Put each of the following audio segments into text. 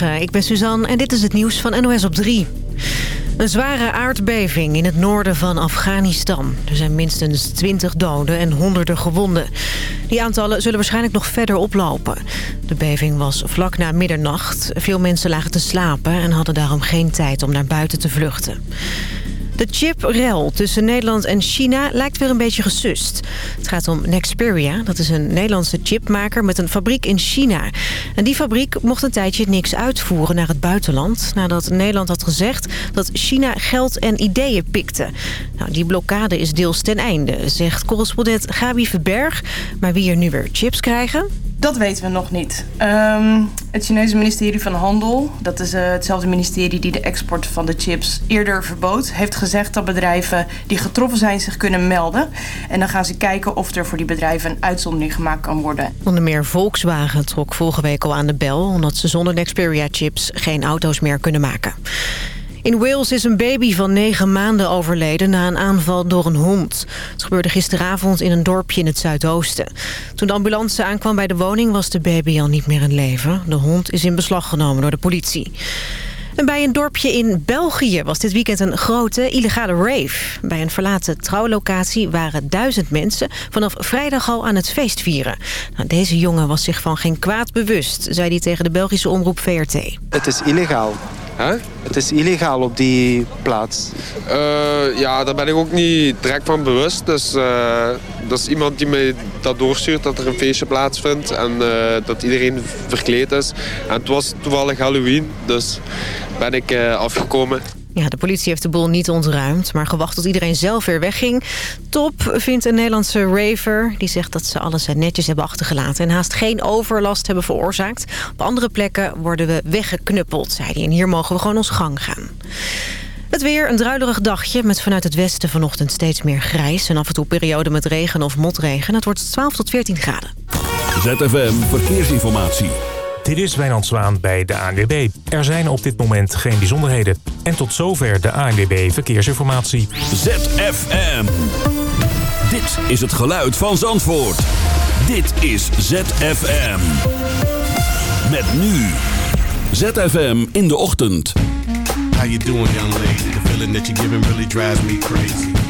Ik ben Suzanne en dit is het nieuws van NOS op 3. Een zware aardbeving in het noorden van Afghanistan. Er zijn minstens 20 doden en honderden gewonden. Die aantallen zullen waarschijnlijk nog verder oplopen. De beving was vlak na middernacht. Veel mensen lagen te slapen en hadden daarom geen tijd om naar buiten te vluchten. De chiprel tussen Nederland en China lijkt weer een beetje gesust. Het gaat om Nexperia, dat is een Nederlandse chipmaker met een fabriek in China. En die fabriek mocht een tijdje niks uitvoeren naar het buitenland... nadat Nederland had gezegd dat China geld en ideeën pikte. Nou, die blokkade is deels ten einde, zegt correspondent Gabi Verberg. Maar wie er nu weer chips krijgen... Dat weten we nog niet. Um, het Chinese ministerie van Handel, dat is uh, hetzelfde ministerie die de export van de chips eerder verbood, heeft gezegd dat bedrijven die getroffen zijn zich kunnen melden. En dan gaan ze kijken of er voor die bedrijven een uitzondering gemaakt kan worden. Onder meer Volkswagen trok vorige week al aan de bel, omdat ze zonder Nexperia chips geen auto's meer kunnen maken. In Wales is een baby van negen maanden overleden na een aanval door een hond. Het gebeurde gisteravond in een dorpje in het zuidoosten. Toen de ambulance aankwam bij de woning was de baby al niet meer in leven. De hond is in beslag genomen door de politie. En bij een dorpje in België was dit weekend een grote illegale rave. Bij een verlaten trouwlocatie waren duizend mensen vanaf vrijdag al aan het feest vieren. Nou, deze jongen was zich van geen kwaad bewust, zei hij tegen de Belgische omroep VRT. Het is illegaal. Huh? Het is illegaal op die plaats. Uh, ja, daar ben ik ook niet direct van bewust. Dus uh, dat is iemand die mij dat doorstuurt dat er een feestje plaatsvindt. En uh, dat iedereen verkleed is. En het was toevallig Halloween, dus ben ik afgekomen. Ja, de politie heeft de boel niet ontruimd, maar gewacht tot iedereen zelf weer wegging. Top vindt een Nederlandse raver. Die zegt dat ze alles netjes hebben achtergelaten en haast geen overlast hebben veroorzaakt. Op andere plekken worden we weggeknuppeld, zei hij. En hier mogen we gewoon ons gang gaan. Het weer, een druilerig dagje met vanuit het westen vanochtend steeds meer grijs... en af en toe periode met regen of motregen. Het wordt 12 tot 14 graden. ZFM Verkeersinformatie. Dit is Wijnand Zwaan bij de ANWB. Er zijn op dit moment geen bijzonderheden. En tot zover de ANWB Verkeersinformatie. ZFM. Dit is het geluid van Zandvoort. Dit is ZFM. Met nu. ZFM in de ochtend. How you doing, young lady? The feeling that you're giving really drives me crazy.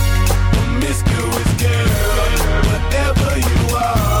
Girl, whatever you are,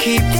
keep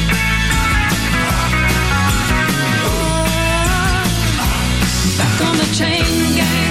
Back on the chain gang.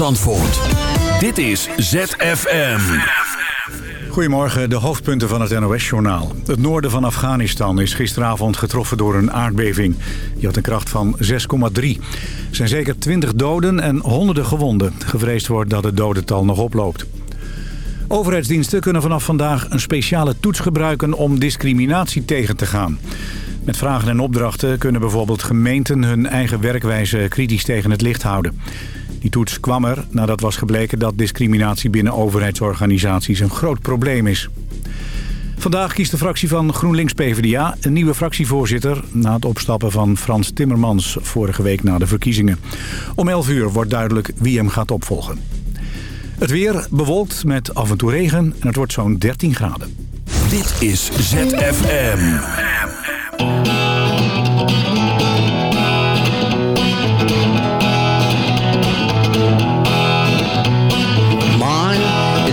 Zandvoort. Dit is ZFM. Goedemorgen, de hoofdpunten van het NOS-journaal. Het noorden van Afghanistan is gisteravond getroffen door een aardbeving. Die had een kracht van 6,3. Er zijn zeker 20 doden en honderden gewonden. Gevreesd wordt dat het dodental nog oploopt. Overheidsdiensten kunnen vanaf vandaag een speciale toets gebruiken om discriminatie tegen te gaan. Met vragen en opdrachten kunnen bijvoorbeeld gemeenten hun eigen werkwijze kritisch tegen het licht houden. Die toets kwam er nadat was gebleken dat discriminatie binnen overheidsorganisaties een groot probleem is. Vandaag kiest de fractie van GroenLinks-PVDA een nieuwe fractievoorzitter... na het opstappen van Frans Timmermans vorige week na de verkiezingen. Om 11 uur wordt duidelijk wie hem gaat opvolgen. Het weer bewolkt met af en toe regen en het wordt zo'n 13 graden. Dit is ZFM.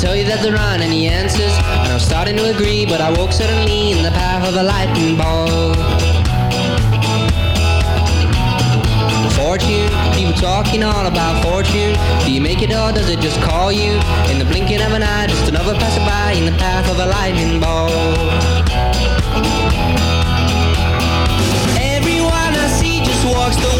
Tell you that there aren't any answers. And I'm starting to agree, but I woke suddenly in the path of a lightning ball. Fortune, people talking all about fortune. Do you make it or does it just call you? In the blinking of an eye, just another passerby in the path of a lightning ball. Everyone I see just walks the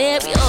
it.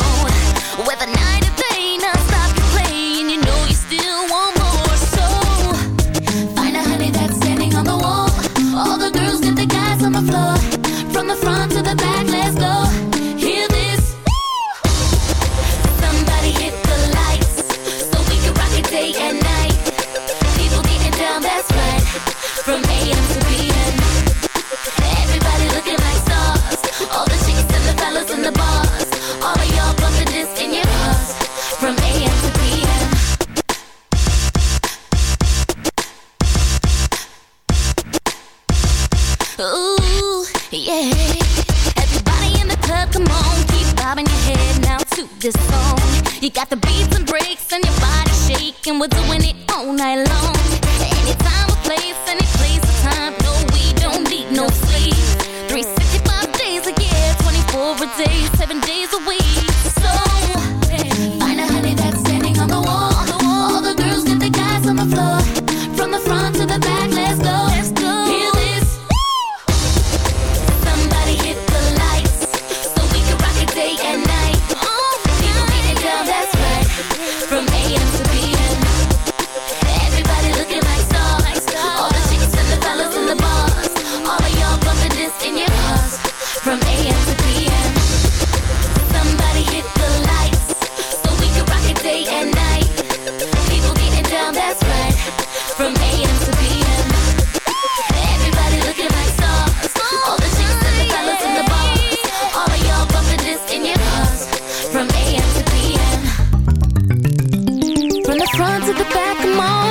the back of my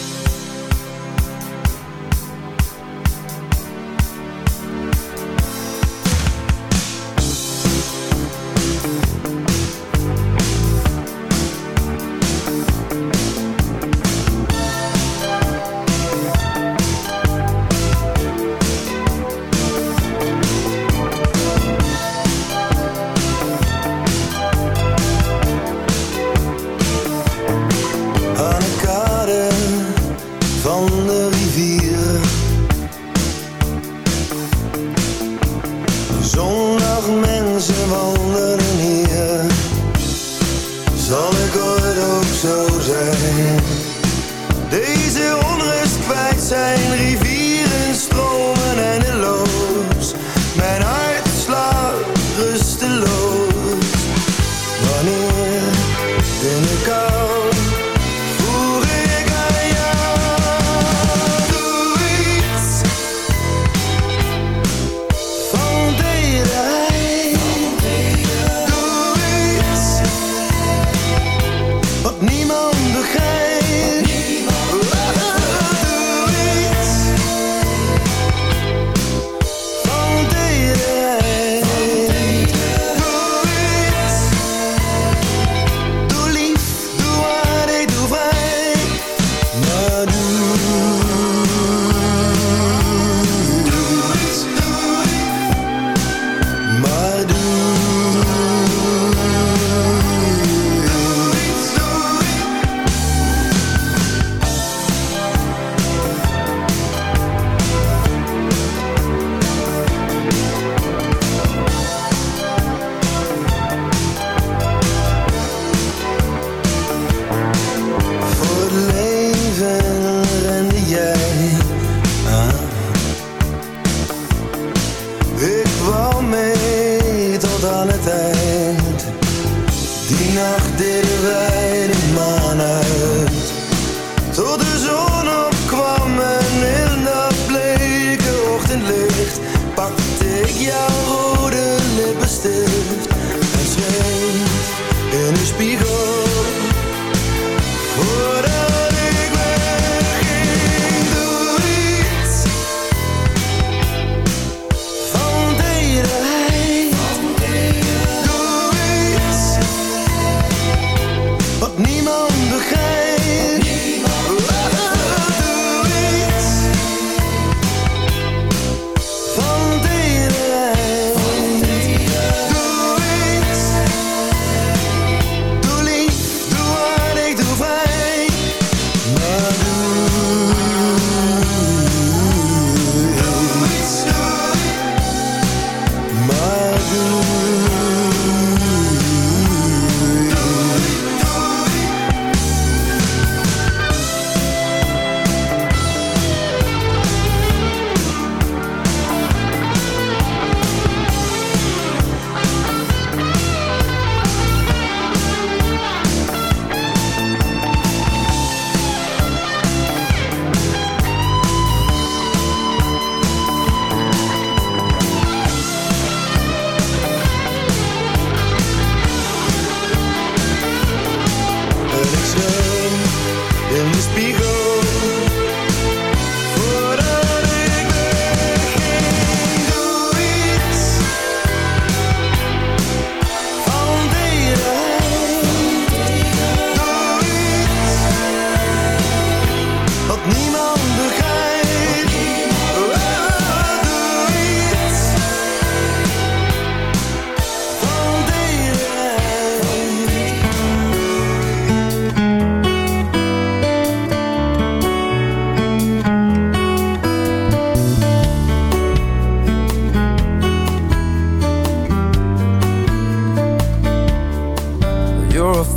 ze wandelen hier, zal ik ooit ook zo zijn. Deze onrust kwijt zijn rivieren, stromen en de loos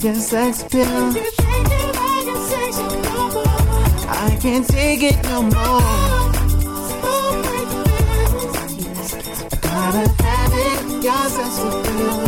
Your sex appeal. I can't take it no more. I gotta have it. Your sex appeal.